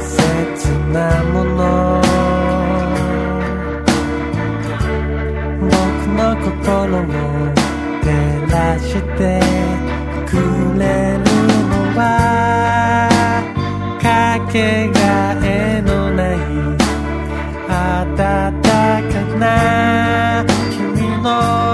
切なもの。僕の心を照らしてくれるのはかけがえのない暖かな君の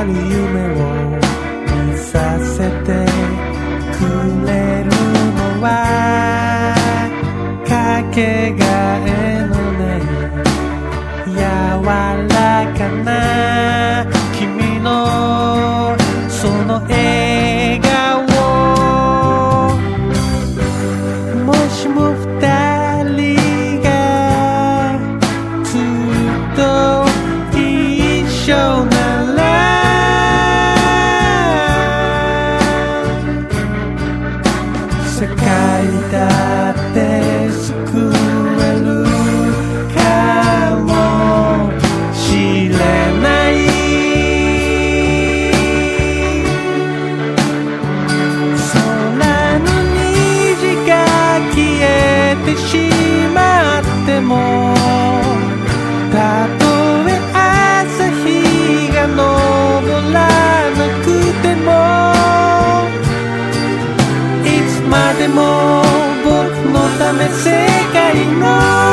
ある夢を見させてくれるのはかけがえ。め世界の